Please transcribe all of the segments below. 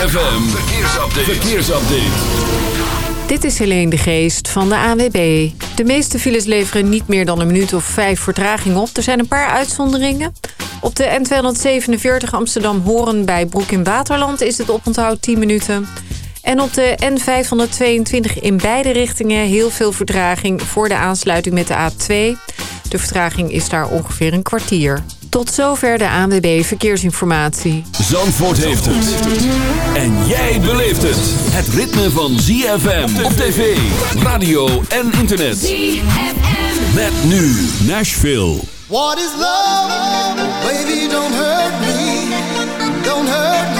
ZFM, verkeersupdate. verkeersupdate. Dit is Helene de Geest van de ANWB. De meeste files leveren niet meer dan een minuut of vijf vertraging op. Er zijn een paar uitzonderingen. Op de N247 Amsterdam-Horen bij Broek in Waterland is het oponthoud 10 minuten. En op de N522 in beide richtingen heel veel vertraging voor de aansluiting met de A2. De vertraging is daar ongeveer een kwartier. Tot zover de ANWB Verkeersinformatie. Zandvoort heeft het. En jij beleeft het. Het ritme van ZFM op tv, radio en internet. ZFM. Met nu Nashville. What is love? Baby, don't hurt me. Don't hurt me.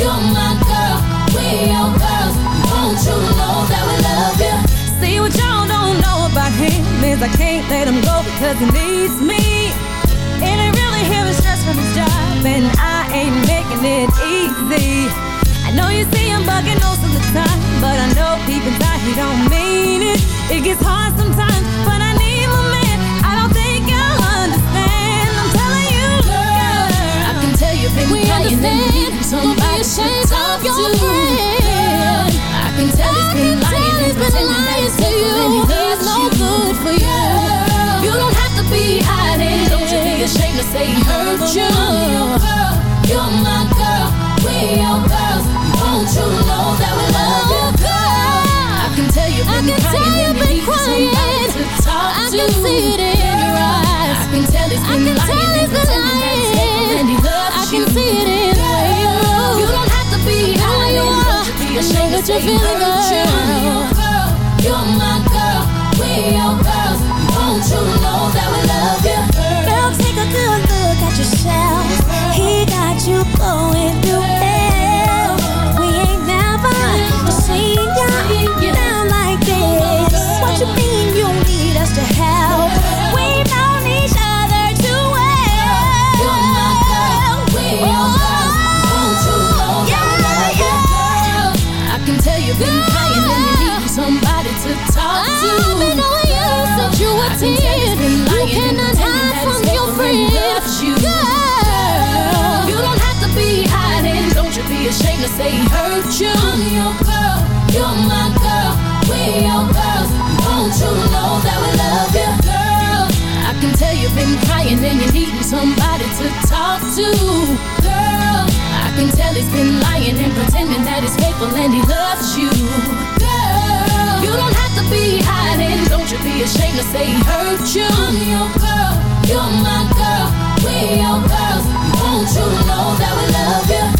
you're my girl, we girls. Won't you know that we love you? See what y'all don't know about him is I can't let him go because he needs me. And he really hearing stress from his job, and I ain't making it easy. I know you see him bugging most of the time, but I know deep inside he don't mean it. It gets hard sometimes, but I can tell you've been We and understand. somebody Don't ashamed talk of your to. friend. I can tell he's been I lying and he's been pretending that lying he's to faithful you. and he no you. good for you. You don't have to be hiding. Don't you be ashamed to say he hurt you. I'm your girl, you're my girl, we your girls. Won't you know that we love you, girl? I can tell you've I been can tell crying you've and been you need somebody crying. to talk I can see it in your eyes. I can tell he's I been can lying that you're feeling you. girl. I'm girl, you're my girl, we your girls. Won't you know that we love you? Girl, take a good look at yourself. He got you going through been crying and you need somebody to talk to. I've been knowing you since you were ten. You cannot hide from your friend. You. Girl, you don't have to be hiding. Don't you be ashamed to say hurt you. I'm your girl, you're my girl, we your girls. Won't you know that we love you, girl? I can tell you've been crying and you're needing somebody to talk to, can tell he's been lying and pretending that he's faithful and he loves you, girl. You don't have to be hiding. Don't you be ashamed to say he hurt you. I'm your girl, you're my girl, we your girls. Won't you know that we love you?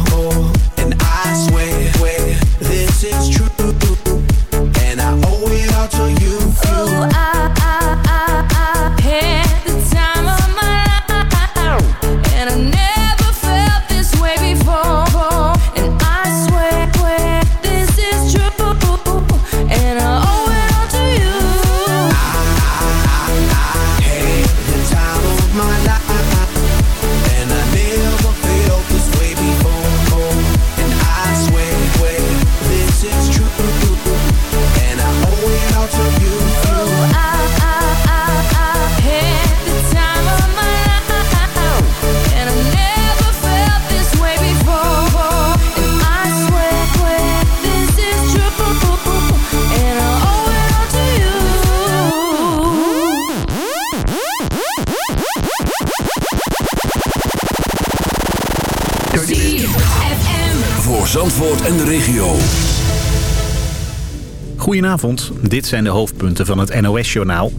En de regio. Goedenavond, dit zijn de hoofdpunten van het NOS-journaal.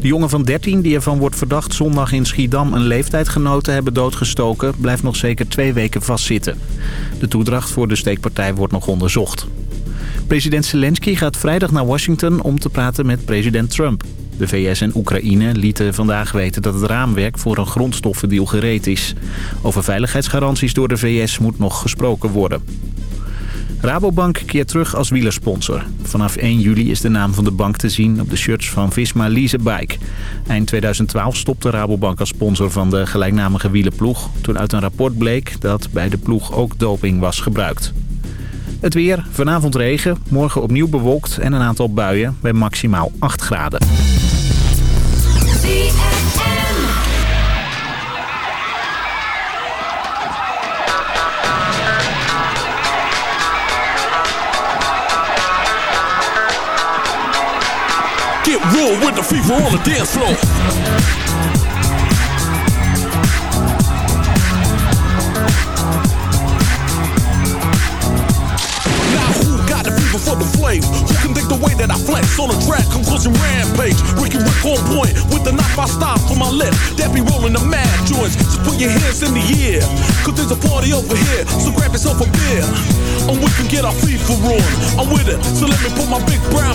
De jongen van 13 die ervan wordt verdacht zondag in Schiedam een leeftijdgenoot hebben doodgestoken... blijft nog zeker twee weken vastzitten. De toedracht voor de steekpartij wordt nog onderzocht. President Zelensky gaat vrijdag naar Washington om te praten met president Trump. De VS en Oekraïne lieten vandaag weten dat het raamwerk voor een grondstoffendeal gereed is. Over veiligheidsgaranties door de VS moet nog gesproken worden. Rabobank keert terug als wielersponsor. Vanaf 1 juli is de naam van de bank te zien op de shirts van Visma Lease Bike. Eind 2012 stopte Rabobank als sponsor van de gelijknamige wielenploeg... toen uit een rapport bleek dat bij de ploeg ook doping was gebruikt. Het weer, vanavond regen, morgen opnieuw bewolkt en een aantal buien bij maximaal 8 graden. Get real with the fever on the dance floor. Now who got the fever for the flame? Who can think the way that I flex on the track? Conclusion rampage. Ricky Rick on point with the knife I stop for my lip. That be rolling the mad joints. So put your hands in the air. Cause there's a party over here. So grab yourself a beer. And we can get our FIFA on. I'm with it. So let me put my big brown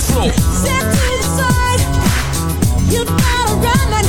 Floor. Step to the side. You gotta run and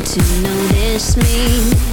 to notice me.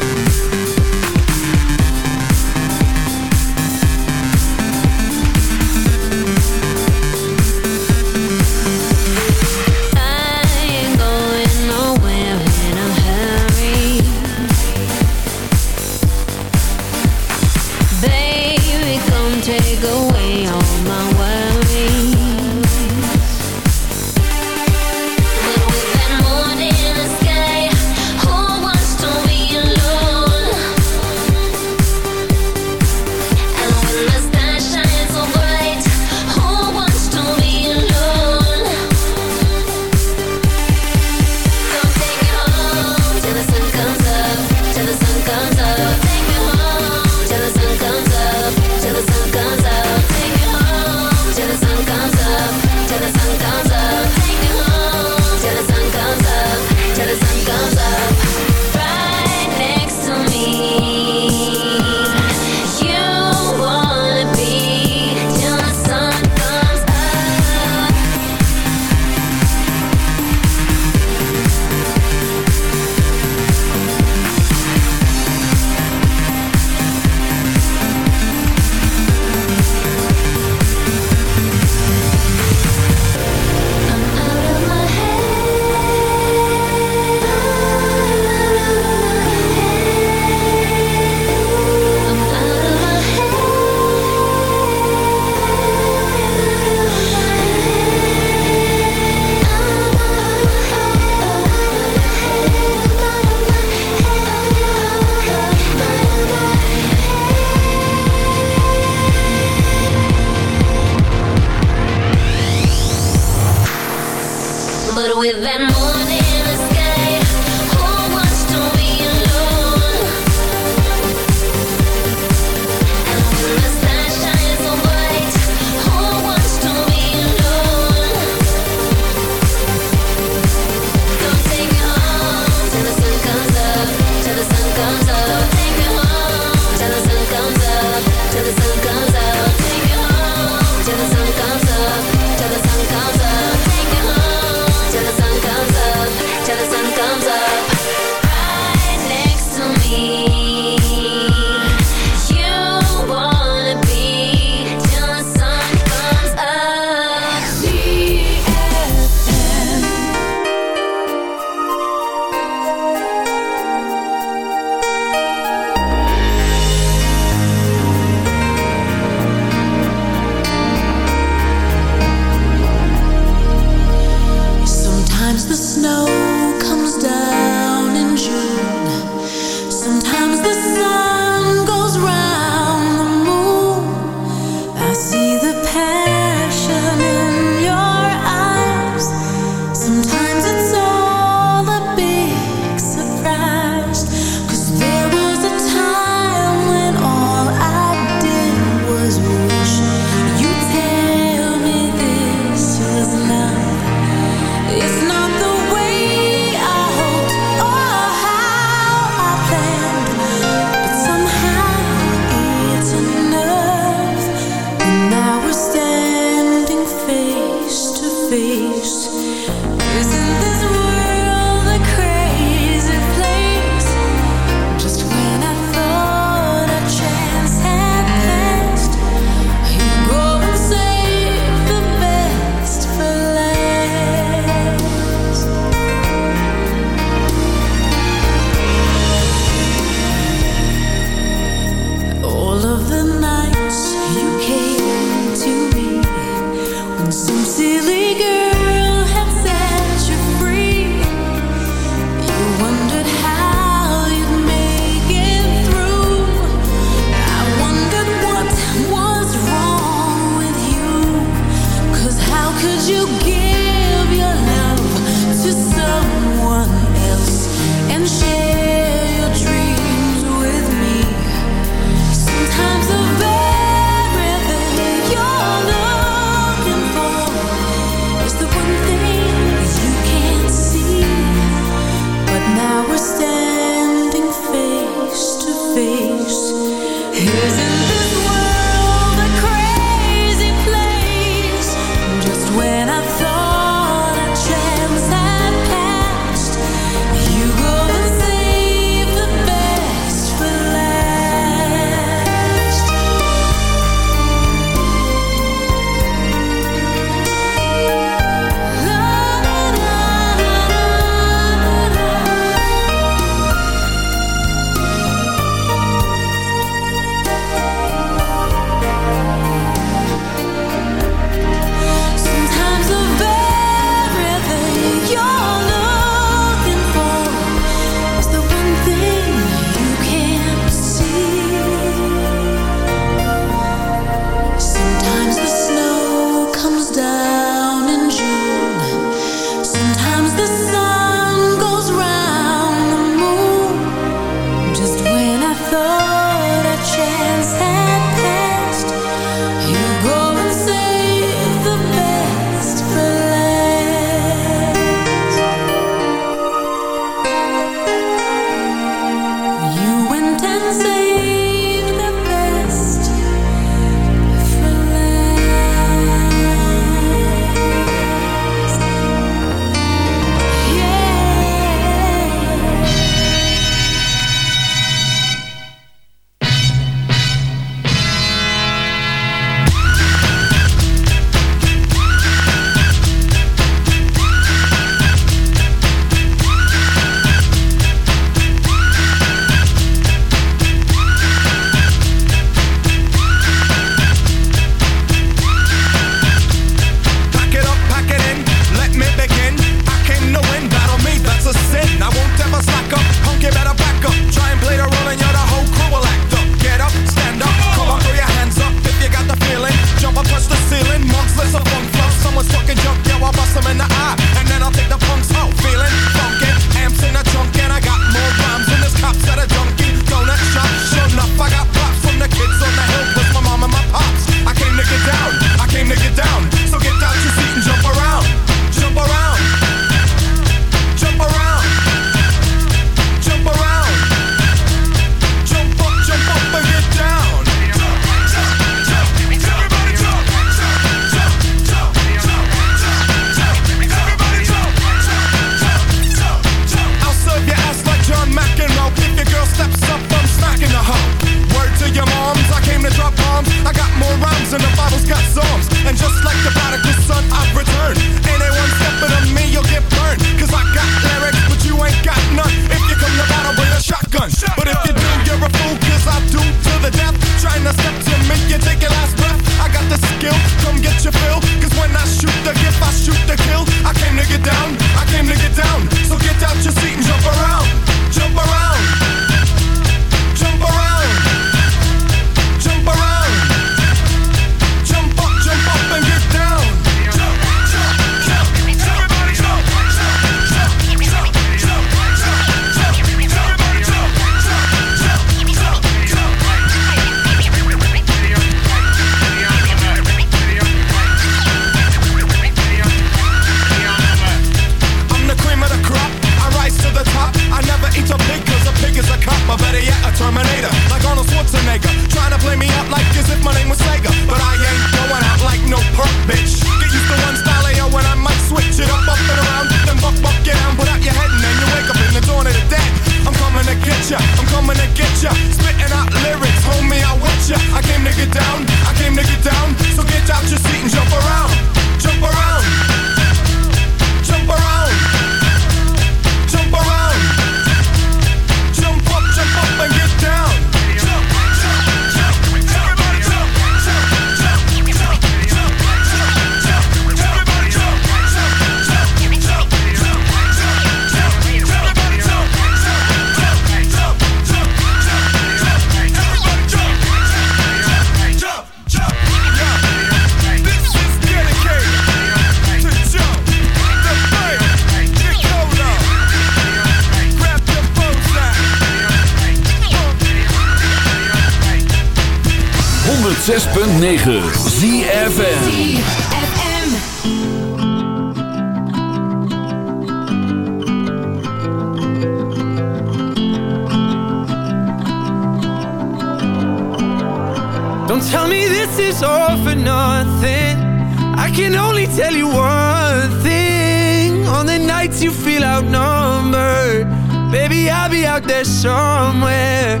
Nights you feel outnumbered, baby, I'll be out there somewhere.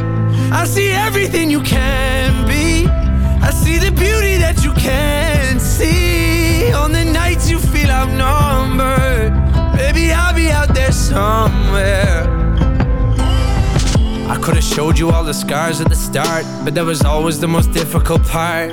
I see everything you can be. I see the beauty that you can't see. On the nights you feel outnumbered, baby, I'll be out there somewhere. I could have showed you all the scars at the start, but that was always the most difficult part.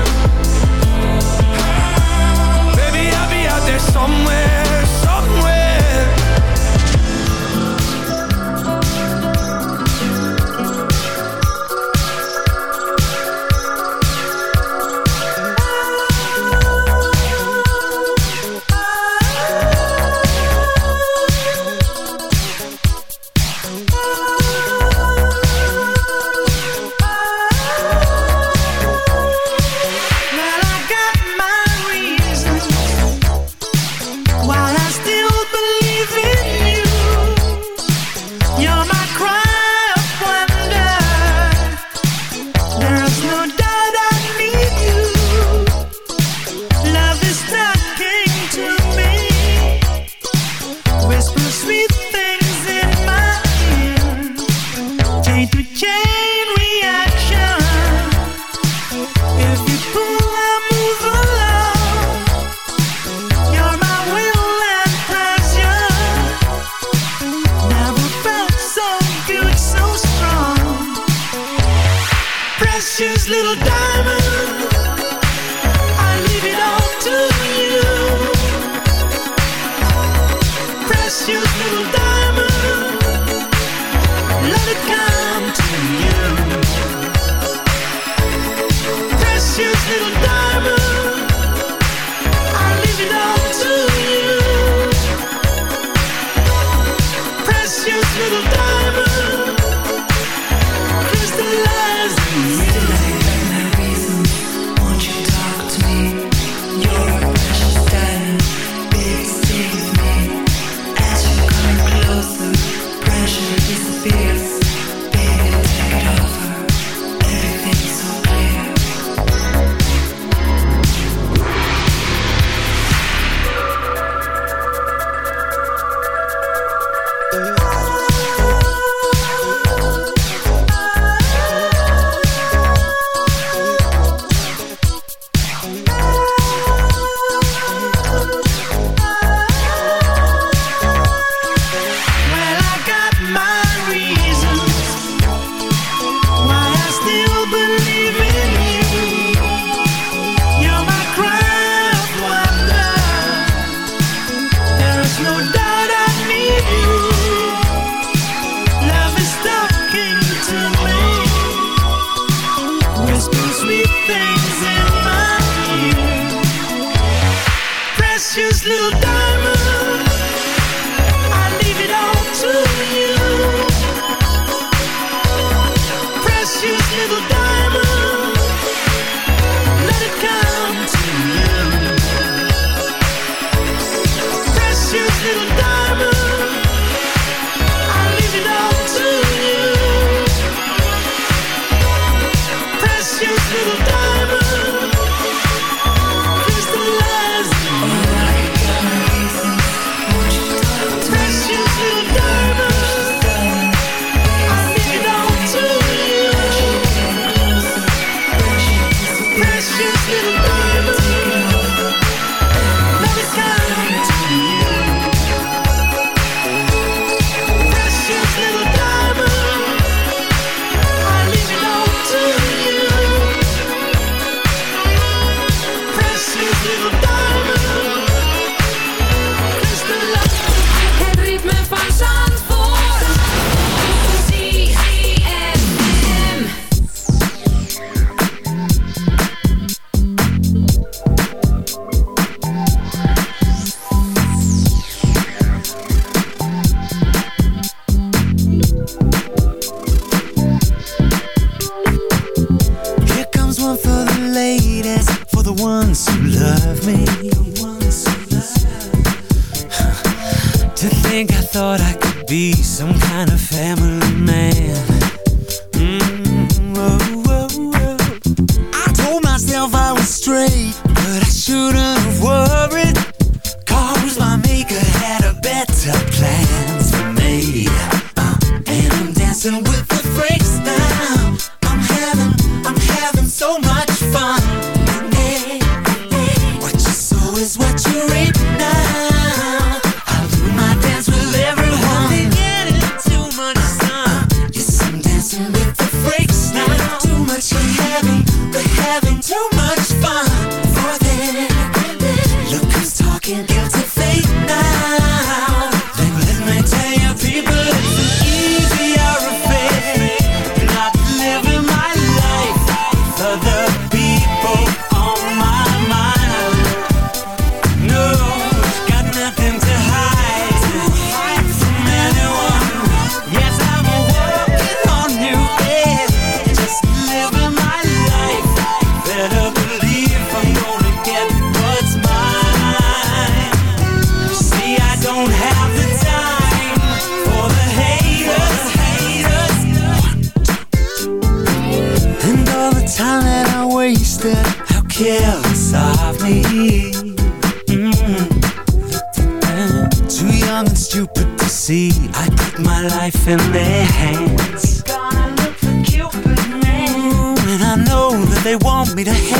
me.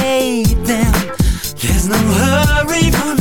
hate them. There's no hurry for me.